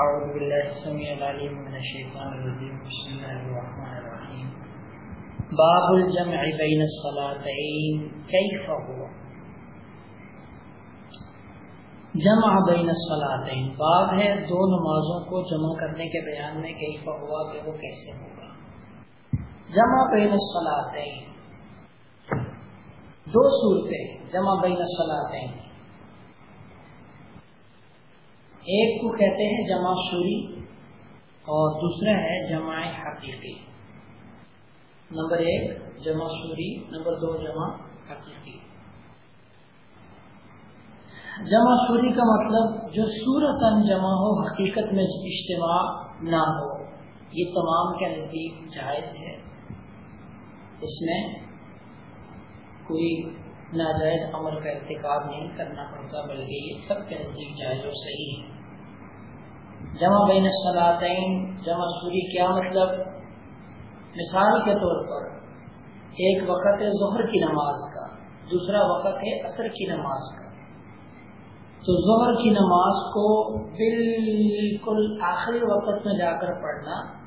أعوذ بالله السميع العليم من الشيطان الرجيم. بسم الله الرحمن الرحيم. باب الجمع بين الصلاتين. كيف هو؟ جمع بین الصلاتین باب ہے دو نمازوں کو جمع کرنے کے بیان میں کیف ہوا کہ وہ کیسے ہوگا. جمع بین الصلاتین. دو صورتیں جمع بین الصلاتین. ایک کو کہتے ہیں جمع شوری اور دوسرا ہے جمع حقیقی۔ نمبر ایک جمع شوری، نمبر دو جمع حقیقی۔ جمع شوری کا مطلب جو صورت جمع ہو، حقیقت میں اجتماع نہ ہو، یہ تمام کے نزدیک جائز ہے۔ اس میں کوئی ناجائز عمل کا ارتکاب نہیں کرنا پڑتا، بلکہ یہ سب کے نزدیک جائز اور صحیح ہے۔ جمع بین الصلاطین جمع سوری کیا مطلب؟ مثال کے طور پر، ایک وقت ہے ظہر کی نماز کا، دوسرا وقت ہے عصر کی نماز کا۔ تو ظہر کی نماز کو بالکل آخری وقت میں جا کر پڑھنا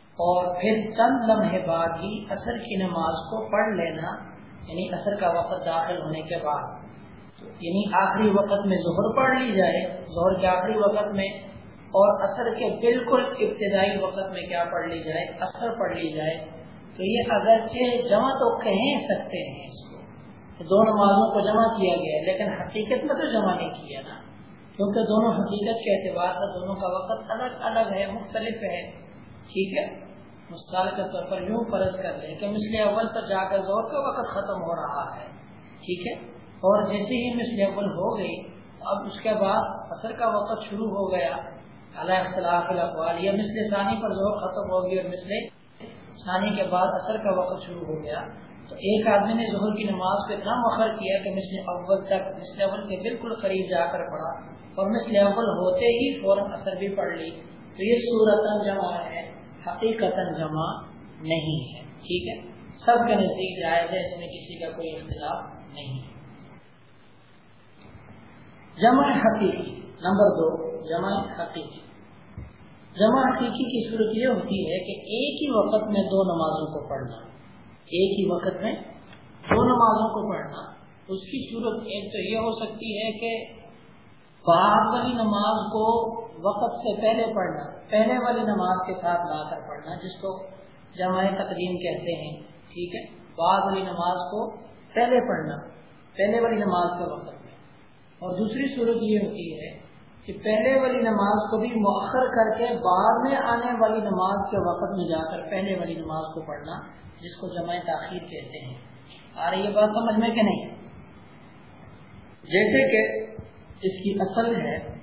اور پھر چند لمحے بعد ہی عصر کی نماز کو پڑھ لینا یعنی اثر کا وقت داخل ہونے کے بعد۔ یعنی آخری وقت میں ظہر پڑھ لی جائے، ظہر کے آخری وقت میں، اور اثر کے بالکل ابتدائی وقت میں کیا پڑھ لی جائے؟ اثر پڑھ لی جائے۔ تو یہ اگرچہ جمع تو کہہ سکتے ہیں اس کو دو نمازوں کو جمع کیا گیا ہے، لیکن حقیقت میں تو جمع نہیں کیا نا۔ کیونکہ دونوں حقیقت کے اعتبار سے دونوں کا وقت الگ الگ ہے، مختلف ہے۔ ٹھیک ہے؟ مثال کے طور پر یوں فرض کر لیں کہ مثل اول پر جا کر زور کا وقت ختم ہو رہا ہے، ٹھیک ہے؟ اور جیسے ہی مثل اول ہو گئی اب اس کے بعد اثر کا وقت شروع ہو گیا۔ اللہ اختلاف الاقوال یا مثل ثانی پر زور ختم ہو گئی اور مثل ثانی کے بعد اثر کا وقت شروع ہو گیا۔ تو ایک آدمی نے ظہر کی نماز کو اتنا مخر کیا کہ مثل اول تک، مثل اول کے بالکل قریب جا کر پڑھا۔ اور مثل اول ہوتے ہی فوراً اثر بھی پڑھ لی۔ تو یہ صورت جمع ہے۔ حقیقت جمع نہیں ہے۔ ٹھیک ہے؟ سب کے نزدیک جائز ہے، اس میں کسی کا کوئی اختلاف نہیں ہے۔ جمع حقیقی، نمبر دو، جمع حقیقی۔ جمع حقیقی کی صورت یہ ہوتی ہے کہ ایک ہی وقت میں دو نمازوں کو پڑھنا۔ ایک ہی وقت میں دو نمازوں کو پڑھنا۔ اس کی صورت ایک تو یہ ہو سکتی ہے کہ بعد والی نماز کو وقت سے پہلے پڑھنا، پہلے والی نماز کے ساتھ لا کر پڑھنا، جس کو جمع تقدیم کہتے ہیں، ٹھیک ہے؟ بعد والی نماز کو پہلے پڑھنا، پہلے والی نماز کے وقت۔ میں اور دوسری صورت یہ ہوتی ہے کہ پہلے والی نماز کو بھی مؤخر کر کے بعد میں آنے والی نماز کے وقت میں جا کر پہلے والی نماز کو پڑھنا، جس کو جمع تاخیر کہتے ہیں۔ آ رہی ہے بات سمجھ میں کہ نہیں؟ جیسے کہ اس کی اصل ہے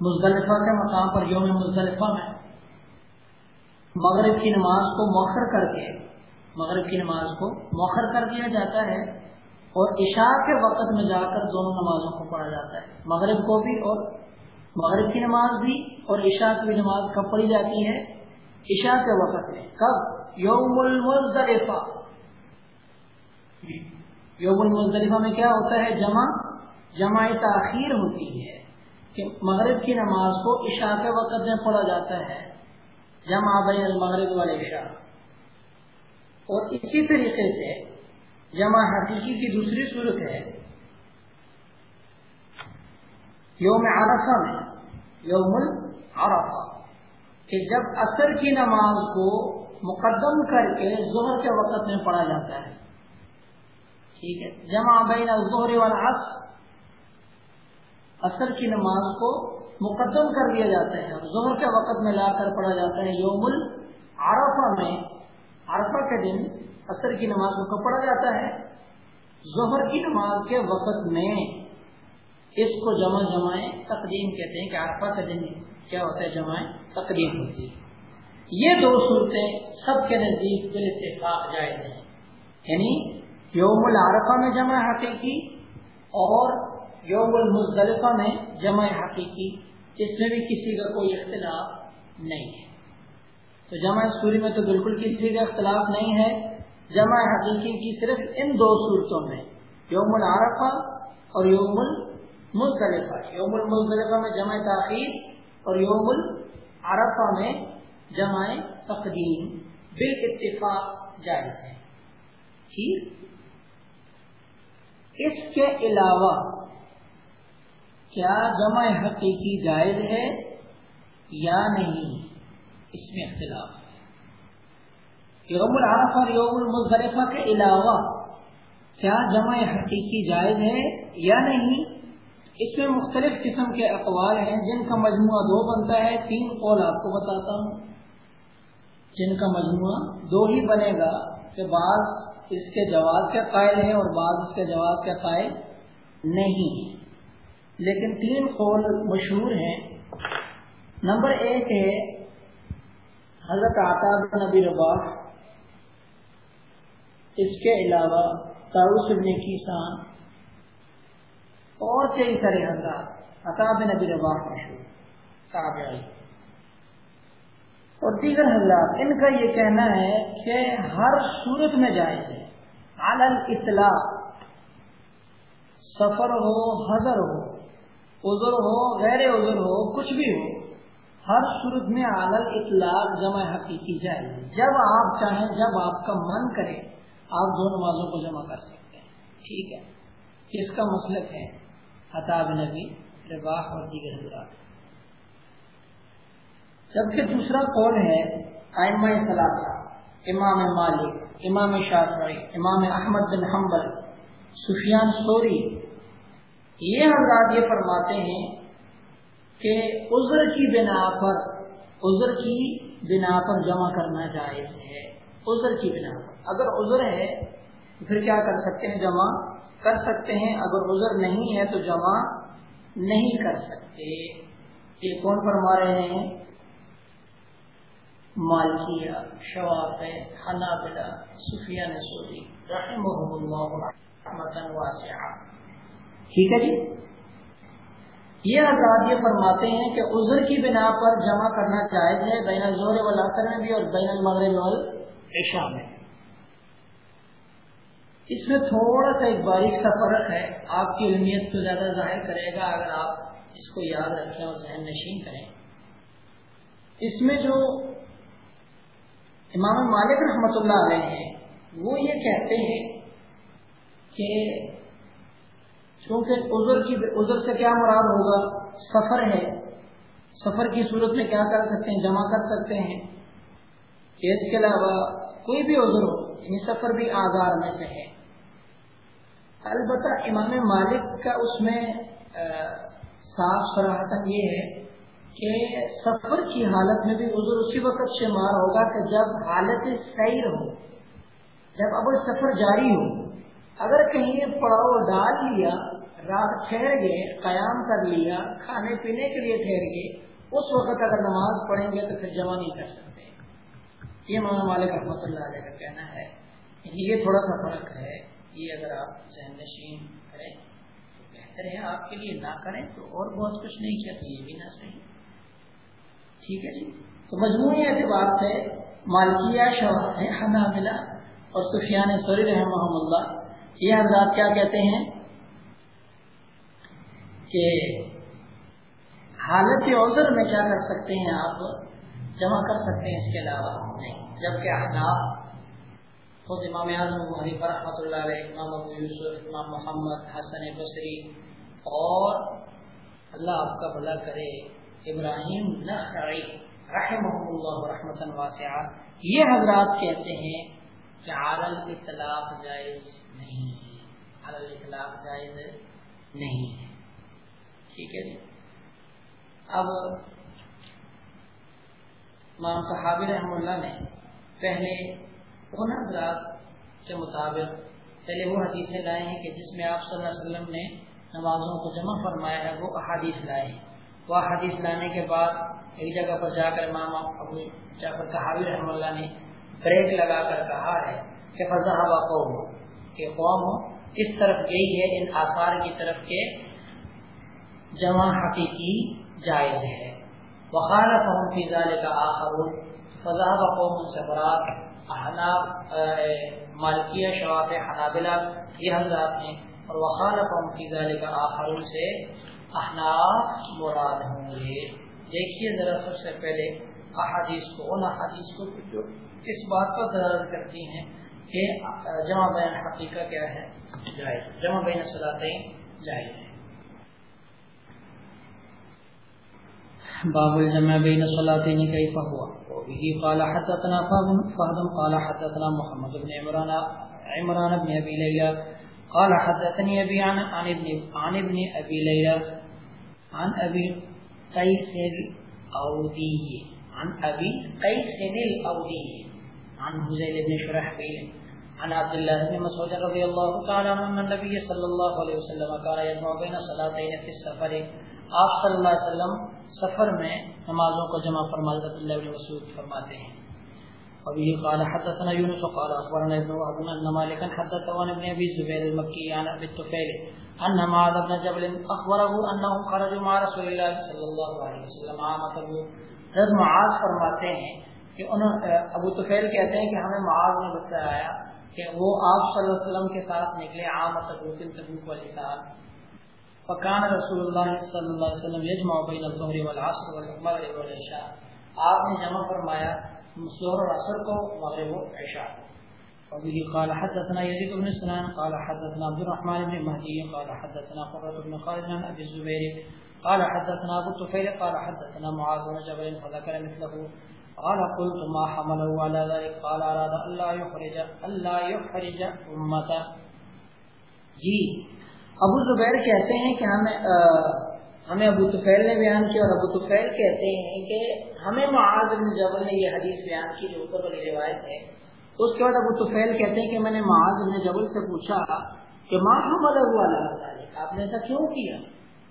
مزدلفہ کے مقام پر یوم مزدلفہ میں مغرب کی نماز کو موخر کر کے مغرب کی نماز کو موخر کر دیا جاتا ہے اور عشاء کے وقت میں جا کر دونوں نمازوں کو پڑھا جاتا ہے۔ مغرب کو بھی اور مغرب کی نماز بھی اور عشاء کی بھی نماز کب پڑھی جاتی ہے؟ عشاء کے وقت میں۔ کب؟ یوم المزدلفہ۔ یوم المزدلفہ میں کیا ہوتا ہے؟ جمع جمع تاخیر ہوتی ہے۔ کہ مغرب کی نماز کو عشاء کے وقت میں پڑھا جاتا ہے۔ جمع بین المغرب والعشاء۔ اور اسی طریقے سے جمع حقیقی کی دوسری صورت ہے۔ یوم عرفہ میں، یوم العرفہ، کہ جب عصر کی نماز کو مقدم کر کے ظہر کے وقت میں پڑھا جاتا ہے۔ ٹھیک ہے۔ جمع بین الظہر والعصر اثر کی نماز کو مقدم کر دیا جاتا ہے۔ اور ظہر کے وقت میں لا کر پڑھا جاتا ہے۔ یوم العرفہ میں عرفہ کے دن اثر کی نماز کو پڑھا جاتا ہے؟ ظہر کی نماز کے وقت میں۔ اس کو جمع جمع تقدیم کہتے ہیں کہ عرفہ کے دن کیا ہوتا ہے؟ جمع تقدیم ہوتی ہے۔ یہ دو صورتیں سب کے نزدیک بال اتفاق جائز ہیں۔ یعنی یوم العرفہ میں جمع حقیقی اور یوم المزدلفہ میں جمع حقیقی، اس میں بھی کسی کا کوئی اختلاف نہیں ہے۔ تو جمع سوری میں تو بالکل کسی کا اختلاف نہیں ہے۔ جمع حقیقی کی صرف ان دو صورتوں میں، یوم العرفہ اور یوم مزدلفہ یوم المزدلفہ میں جمع تاخیر اور یوم العرفہ میں جمع تقدیم۔ بال اتفاق جائز ہے۔ ٹھیک۔ اس کے علاوہ کیا جمع حقیقی جائز ہے یا نہیں؟ اس میں اختلاف ہے۔ یوم العرف اور یوم المظفرفہ کے علاوہ کیا جمع حقیقی جائز ہے یا نہیں؟ اس میں مختلف قسم کے اقوال ہیں۔ جن کا مجموعہ دو بنتا ہے، تین قول آپ کو بتاتا ہوں۔ جن کا مجموعہ دو ہی بنے گا کہ بعض اس کے جواز کے قائل ہیں اور بعض اس کے جواز کے قائل نہیں ہیں۔ لیکن تین قول مشہور ہیں۔ نمبر ایک ہے حضرت آتا نبی ربا اس کے علاوہ تاروس ابن کیسان۔ اور کئی طرح حضرات عطاب نبی ربا مشہور تابعی اور دیگر حضرات، ان کا یہ کہنا ہے کہ ہر صورت میں جائز ہے۔ عالل اطلاع سفر ہو، حضر ہو۔ عذر ہو، غیر عذر ہو، کچھ بھی ہو، ہر صورت میں عالل اطلاق جمع حقیقی جائے جب آپ چاہیں، جب آپ کا من کرے، آپ دو نمازوں کو جمع کر سکتے ہیں۔ ٹھیک ہے۔ اس کا مسلک ہے؟ حتاب نبی رباح اور دیگر حضرات۔ جبکہ دوسرا قول ہے، آئمہ ثلاثہ، امام مالک، امام شافعی، امام احمد بن حنبل، سفیان سوری یہ حضرات یہ فرماتے ہیں کہ عذر کی بنا پر، عذر کی بنا پر جمع کرنا جائز ہے۔ عذر کی بنا پر۔ اگر عذر ہے تو پھر کیا کر سکتے ہیں؟ جمع کر سکتے ہیں۔ اگر عذر نہیں ہے تو جمع نہیں کر سکتے۔ یہ کون فرما رہے ہیں؟ مالکیہ شواف حنابلہ صفیہ نسوری رحمہ اللہ، رحمتا واسعہ۔ ٹھیک ہے جی؟ یہ حضرات یہ فرماتے ہیں کہ عذر کی بنا پر جمع کرنا جائز ہے بین الزور والعصر میں بھی اور بین المغرب والعشاء میں اس میں تھوڑا سا ایک باریک سا فرق ہے۔ آپ کی علمیت تو زیادہ ظاہر کرے گا اگر آپ اس کو یاد رکھیں اور ذہن نشین کریں۔ اس میں جو امام مالک رحمۃ اللہ علیہ ہیں، وہ یہ کہتے ہیں کہ کیونکہ عذر کی عذر سے کیا مراد ہوگا؟ سفر ہے۔ سفر کی صورت میں کیا کر سکتے ہیں؟ جمع کر سکتے ہیں۔ اس کے علاوہ کوئی بھی عذر ہو یعنی سفر بھی آزار میں سے ہے۔ البتہ امام مالک کا اس میں صاف سراہتا یہ ہے کہ سفر کی حالت میں بھی عذر اسی وقت شمار ہوگا کہ جب حالت سیر ہو، جب اب سفر جاری ہو۔ اگر کہیں پڑاؤ ڈال لیا رات ٹھہر گئے قیام کر لیا، کھانے پینے کے لیے ٹھہر گئے، اس وقت اگر نماز پڑھیں گے تو پھر جمع نہیں کر سکتے۔ یہ مولانا مالک رحمۃ اللہ علیہ کا کہنا ہے جی، یہ تھوڑا سا فرق ہے۔ یہ اگر آپ ذہن نشین کریں تو بہتر ہے، آپ کے لیے نہ کریں تو اور بہت کچھ نہیں کیا تو یہ بھی نہ صحیح۔ ٹھیک ہے جی؟ تو مجموعی اعتبار سے مالکیہ شوہ ملا اور سفیان سوری رحمہ اللہ۔ یہ حضرات کیا کہتے ہیں؟ کہ حالت عذر میں کیا کر سکتے ہیں آپ؟ جمع کر سکتے ہیں اس کے علاوہ؟ نہیں. جبکہ احناف، خود امام اعظم حنیف رحمۃ اللہ علیہ، امام ابو یوسف، امام محمد، حسن بصری، اور اللہ آپ کا بھلا کرے، ابراہیم نخعی رحمہ اللہ رحمۃ واسعہ، یہ حضرات کہتے ہیں کہ عالل اطلاق جائز نہیں ہے. عالل اطلاق جائز نہیں ہے. ٹھیک ہے جی۔ اب امام صحابی رحم اللہ نے پہلے ان حضرات کے مطابق پہلے وہ حدیثیں لائے ہیں کہ جس میں آپ صلی اللہ علیہ وسلم نے نمازوں کو جمع فرمایا ہے، وہ احادیث لائے ہیں۔ وہ حدیث لانے کے بعد ایک جگہ پر جا کر امام ابو جعفر صحابی رحم اللہ نے بریک لگا کر کہا ہے کہ فضا قوم کہ قوم اس طرف گئی ہے، ان آثار کی طرف کے جمع حقیقی جائز ہے۔ وقال فہم فی ذالک آخرون فضاب قوم سفرات احناب مالکیہ شواب حنابلہ، یہ حضرات ہیں۔ اور وخالف کی ذالک آخرون سے احناف مراد ہوں گے۔ دیکھیے ذرا سب سے پہلے احادیث کو، ان احادیث کو جو اس بات پر دلالت کرتی ہیں کہ جمع بین حقیقہ کیا ہے؟ جائز۔ جمع بین صلاحیں جائز ہے۔ باب الجمع بین صلاتین کیف ہوا وبه قال حدثنا فهد قال حدثنا محمد بن عمران عمران بن ابي ليلى. قال حدثني ابي عن عن ابن عن ابن ابي ليلى، عن ابي قيس الاودي عن ابي قيس الاودي عن هزيل بن شرحبيل، عن عبد الله بن مسعود رضي الله تعالى عنه ان النبي صلى الله عليه وسلم كان يجمع بين صلاتين في السفر. آپ صلی اللہ علیہ وسلم سفر میں نمازوں کو جمع فرماتے اللہ علیہ وسلم فرماتے ہیں۔ وبه قال، حدثنا يونس قال اخبرنا ابن وهب، ان مالكا حدثه عن ابن ابي الزبير المكي عن ابي الطفيل ان معاذ بن جبل اخبره انهم خرجوا مع رسول الله صلى الله عليه وسلم عام تبوك حضرت معاذ فرماتے ہیں کہ انہوں، ابو طفیل کہتے ہیں کہ ہمیں معاذ نے بتایا کہ وہ آپ صلی اللہ علیہ وسلم کے ساتھ نکلے، عام تبوک تبوک والی سال فکان رسول اللہ صلی اللہ علیہ وسلم یجمع بین الظہر والعصر والمغرب والعشاء۔ آپ نے جمع فرمایا، ظہر ظهر والعصر کو مغرب و عشاء۔ وبه قال حدثنا يزيد بن سنان، قال حدثنا عبد الرحمن بن مهدي قال حدثنا قرة بن خالد عن أبي الزبير قال حدثنا أبو الطفيل قال حدثنا معاذ بن جبل فذكر مثله۔ قال قلت ما حمله على ذلك؟ قال أراد ألا يخرج ألا يخرج أمته جی ابو زبیر کہتے ہیں کہ ہمیں ہمیں ابو طفیل نے بیان کیا اور ابو طفیل کہتے ہیں کہ ہمیں معاذ بن جبل نے یہ حدیث بیان کی جو اوپر والی روایت ہے۔ تو اس کے بعد ابو طفیل کہتے ہیں کہ میں نے معاذ بن جبل سے پوچھا کہ ماں حمل آپ نے ایسا کیوں کیا؟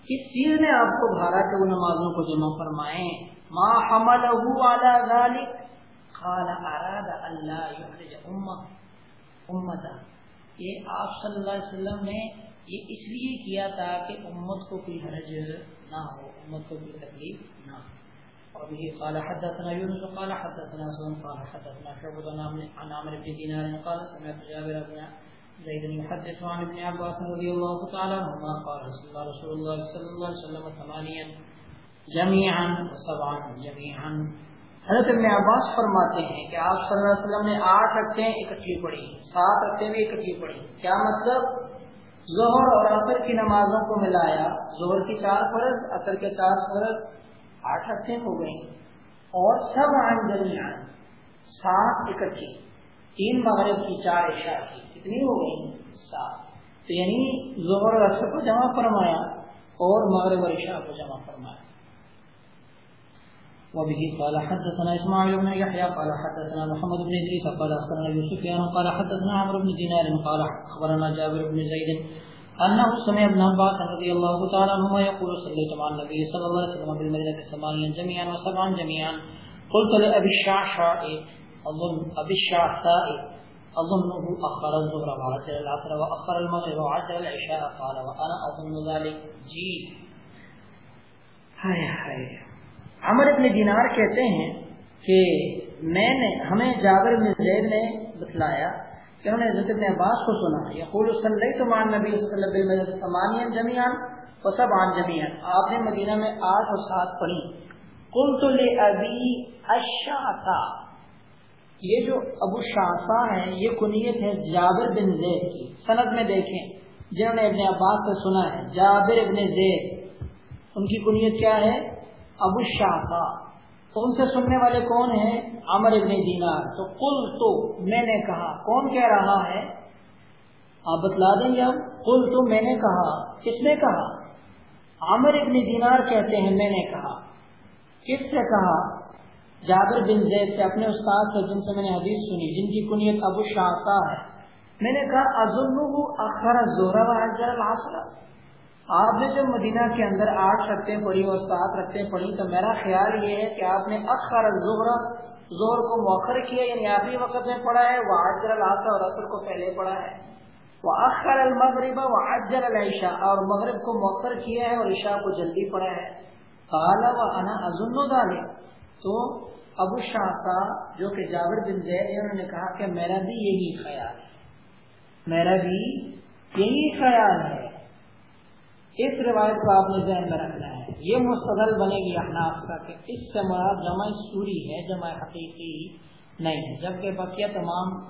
کس چیز نے آپ کو بھارا کہ وہ نمازوں کو جمع فرمائیں؟ ما حمل اراد اللہ امتا۔ یہ آپ صلی اللہ علیہ وسلم نے یہ اس لیے کیا تھا کہ امت کو کوئی حرج نہ ہو، امت کو کوئی تکلیف نہ ہو۔ اور یہ قال حدثنا يونس قال حدثنا سن قال حدثنا شعبہ شعبة عن عمرو بن دينار قال سمعت جابر بن زيد يحدث عن ابن عباس رضي الله تعالى عنهما قال رسول الله رسول الله صلى الله عليه وسلم ثمانيا جميعا وسبعا جميعا حضرت ابن عباس فرماتے ہیں کہ آپ صلی اللہ علیہ وسلم نے آٹھ رکھتے ہیں اکٹھی پڑھی سات رکھتے بھی اکٹھی پڑھی کیا مطلب؟ ظہر اور عصر کی نمازوں کو ملایا۔ ظہر کی چار فرض، عصر کے چار فرض، آٹھ ہفتے ہو گئے اور سب درمیان سات اکٹھی تین مغرب کی، چار عشاء کی۔ کتنی ہو گئی سات۔ تو یعنی ظہر اور عصر کو جمع فرمایا اور مغرب اور عشاء کو جمع فرمایا۔ وبه قال حدثنا اسماعيل بن يحيى، قال حدثنا محمد بن ادريس قال اخبرنا يوسف قال حدثنا عمرو بن دينار، قال اخبرنا جابر بن زيد انه سمع ابن عباس رضي الله تعالى عنهما يقول صليت مع النبي صلى الله عليه وسلم بالمدينه ثمانيا جميعا وسبعا جميعا. قلت لابي الشعشاء اظن ابي الشعشاء اظنه اخر الظهر وعجل العصر واخر المغرب وعجل العشاء، قال وانا اظن ذلك جي هاي هاي عمر ابن دینار کہتے ہیں کہ میں نے ہمیں جابر ابن زید نے بتلایا کہ انہوں نے حضرت ابن عباس کو سنا، یقول صلی تو نبی صلی اللہ علیہ وسلم جمیان و سب آن جمیان آپ نے مدینہ میں آٹھ اور سات پڑھی۔ کل تو لے یہ جو ابو شاہسا ہیں، یہ کنیت ہے جابر بن زید کی۔ سند میں دیکھیں، جنہوں نے ابن عباس سے سنا ہے، جابر ابن زید۔ ان کی کنیت کیا ہے؟ ابو شاہ تو ان سے سننے والے کون ہیں؟ امر ابن دینار۔ تو کل تو میں نے کہا، کون کہہ رہا ہے؟ آپ بتلا دیں گے اب کل تو میں نے کہا۔ کس نے کہا؟ عامر ابن دینار کہتے ہیں، میں نے کہا۔ کس سے کہا؟ جابر بن زید سے، اپنے استاد سے، جن سے میں نے حدیث سنی، جن کی کنیت ابو شاہ ہے۔ میں نے کہا اخر زورا الحاصلہ آپ نے جب مدینہ کے اندر آٹھ رکھتے پڑھی اور سات رکھتے پڑھی، تو میرا خیال یہ ہے کہ آپ نے اخر ظہر زہر کو موخر کیا یعنی آخری وقت میں پڑھا ہے، وہ آجر الحاص اور عصر کو پہلے پڑھا ہے۔ وہ اخر المغرب و آجر العشا اور مغرب کو موخر کیا ہے اور عشاء کو جلدی پڑھا ہے۔ کالا و انا ازن ڈالے تو ابو شاہ جو کہ جابر بن زید انہوں نے کہا کہ میرا بھی یہی خیال ہے۔ میرا بھی یہی خیال ہے۔ اس روایت کو آپ نے ذہن میں رکھنا ہے۔ یہ مستدل بنے گی احناف کا کہ اس سے مراد جمع سوری ہے، جمع حقیقی نہیں ہے، جبکہ بقیہ تمام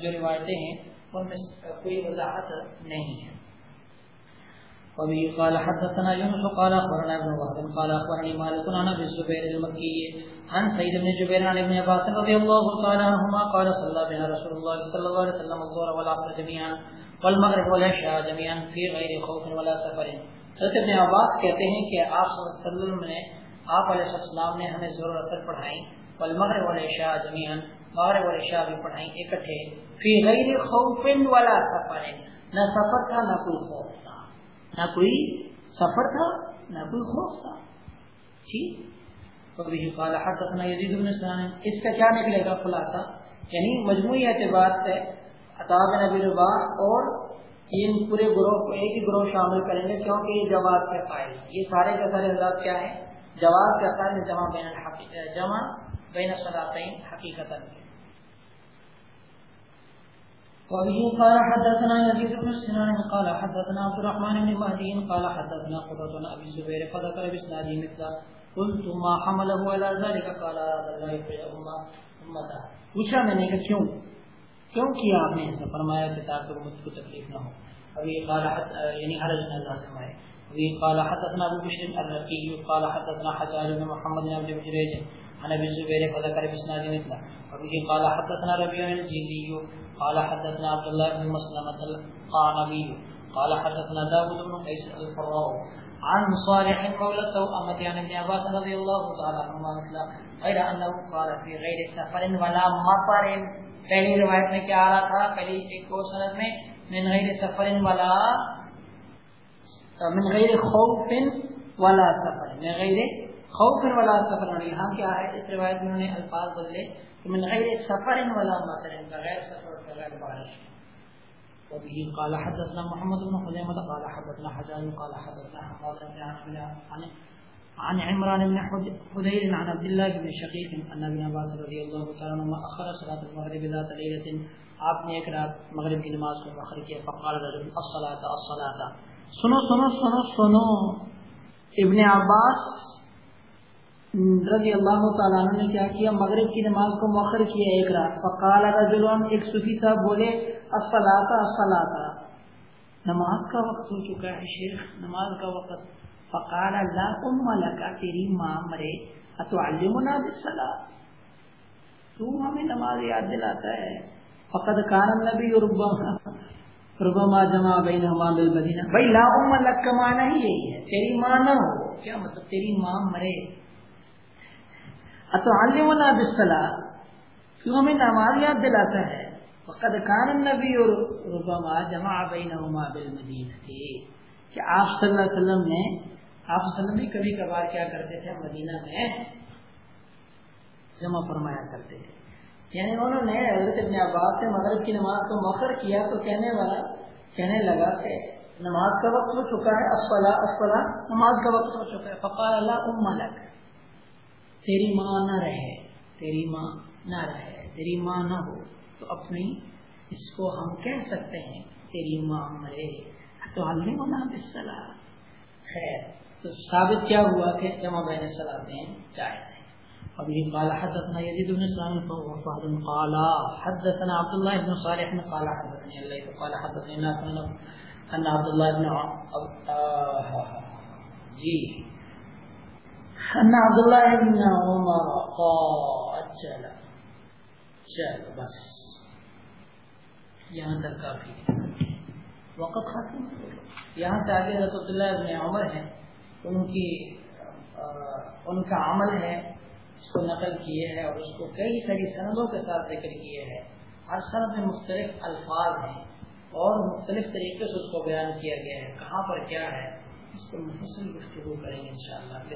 جو روایتیں ہیں، ان میں کوئی وضاحت نہیں ہے۔ وبه قال حدثنا يونس قال اخبرنا ابن وهب، قال اخبرني مالك عن ابي الزبير المكي عن سيد بن جبير عن ابن عباس رضي الله تعالى عنهما قال صلى بنا رسول الله صلى الله عليه وسلم الظهر والعصر جميعا۔ والمغرب والعشاء جميعا في غير خوف ولا سفر. حضرت ابن عباس کہتے ہیں کہ آپ صلی اللہ علیہ وسلم نے، آپ علیہ السلام نے ہمیں ظہر و اثر پڑھائیں، والمغرب والعشاء جميعا، مغرب والعشاء بھی پڑھائیں اکٹھے فی غیر خوف ولا سفر. نہ سفر تھا، نہ کوئی خوف تھا. نہ کوئی سفر تھا، نہ کوئی خوف تھا. ٹھیک جی؟ قال حدثنا یزید بن سنان. اس کا کیا نکلے گا خلاصہ؟ یعنی مجموعی اعتبار سے عطاب نبی ربا اور ان پورے گروہ کو ایک ہی گروہ شامل کریں گے کیونکہ یہ جواب کے قائل یہ سارے کے سارے حضرات کیا ہے جواب کے قائل جمع بین جمع بین صلاحین حقیقت وبه قال حدثنا يزيد بن سنان، قال حدثنا عبد الرحمن بن مهدي، قال حدثنا قرة ابي الزبير، فذكر باسناده مثل قلت ما حمله على ذلك؟ قال هذا الله يحيي امته پوچھا میں نے کہ کیوں؟ کیوں کیا آپ نے ایسا فرمایا کہ تاکہ مجھ کو تکلیف نہ ہو۔ ابھی قال یعنی حرج نہ اللہ سے مائے ابھی قال حدثنا ابو بشر الرقي قال حدثنا حجاج بن محمد بن عبد الجريج عن ابي الزبير فذكر باسناد مثله۔ ابھی قال حدثنا ربيع الجيزي قال حدثنا عبد الله بن مسلمة القعنبي قال حدثنا داود بن قيس الفراء۔ عن صالح مولى توأمة عن ابن عباس رضي الله تعالى عنهما مثله غير انه قال في غير سفر ولا مطر. پہلی روایت میں کیا آ رہا تھا؟ پہلی ایک اور سند میں، من غیر سفر ولا، من غیر خوف ولا سفر، من غیر خوف ولا سفر یعنی یہاں کیا ہے؟ اس روایت میں انہوں نے الفاظ بدلے کہ من غیر سفر ولا مطر بغیر سفر بغیر بارش۔ وبه قال حدثنا محمد بن خزيمة قال حدثنا حجاج، قال حدثنا حماد بن عبد عن عن عمران بن حدير عن عبد الله بن شقيق ان ابن عباس رضي الله تعالى عنهما اخر صلاه المغرب ذات ليله آپ نے ایک رات مغرب کی نماز کو مؤخر کیا، فقال رجل الصلاه الصلاه سنو سنو سنو سنو. ابن عباس رضی اللہ تعالیٰ عنہ نے کیا کیا؟ مغرب کی نماز کو مؤخر کیا ایک رات. فقال رجل، ایک صوفی صاحب بولے الصلاه الصلاه نماز کا وقت ہو چکا ہے شیخ، نماز کا وقت فقال اللہ ام لکا تیری ماں مرے اتعلمنا بالصلاة. تو ہمیں نماز یاد دلاتا ہے. فقد کان النبی ربما. ربما جمع بینہما بالمدینہ. بھئی لا ام لک معنی ہی یہی ہے. تیری ماں نہ ہو. کیا مطلب تیری ماں مرے؟ اتعلمنا بالصلاة. کیوں ہمیں نماز یاد دلاتا ہے. فقد کان النبی ربما جمع بینہما بالمدینہ. کہ آپ صلی اللہ علیہ وسلم نے آپ وسلم بھی کبھی کبھار کیا کرتے تھے مدینہ میں؟ جمع فرمایا کرتے تھے۔ یعنی انہوں نے حضرت ابن عباس سے مغرب کی نماز کو مؤخر کیا تو کہنے والا، کہنے لگا کہ نماز کا وقت ہو چکا ہے اسفلا اسفلا نماز کا وقت ہو چکا ہے۔ فقال اللہ ام ملک تیری ماں نہ رہے، تیری ماں نہ رہے، تیری ماں نہ ہو۔ تو اپنی اس کو ہم کہہ سکتے ہیں، تیری ماں مرے۔ تو ہم نہیں ہونا بسلا خیر۔ تو ثابت کیا ہوا کہ جمع بین صلاتین جائز ہیں۔ ابھی قال حدثنا يزيد بن سلام فهد قال، حدثنا عبد الله بن صالح قال حدثني الليث قال حدثني نافع ان عبد الله بن جی۔ ان عبد الله بن عمر قال چلا چل، بس۔ یہاں تک کافی وقت ختم یہاں سے آگے حضرت عبداللہ ابن عمر ہیں۔ ان کی ان کا عمل ہے، اس کو نقل کیے ہیں اور اس کو کئی ساری سندوں کے ساتھ ذکر کیے ہیں۔ ہر سند میں مختلف الفاظ ہیں اور مختلف طریقے سے اس کو بیان کیا گیا ہے، کہاں پر کیا ہے، اس کو مفصل گفتگو کریں گے انشاءاللہ۔